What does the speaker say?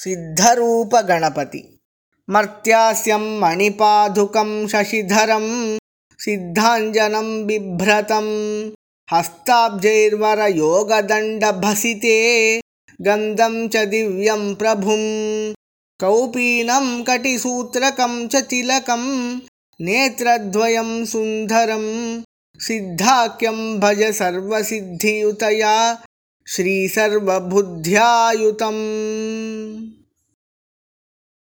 सिद्धरूपगणपति। मर्त्यास्यं मणिपादुकं शशिधरं सिद्धाञ्जनं बिभ्रतं हस्ताब्जैर्वरयोगदण्डभसिते गन्धं च दिव्यं प्रभुं कौपीनं कटिसूत्रकं च तिलकं नेत्रद्वयं सुन्दरं सिद्धाख्यं भज सर्वसिद्धियुतया श्रीसर्वबुद्ध्यायुतम्।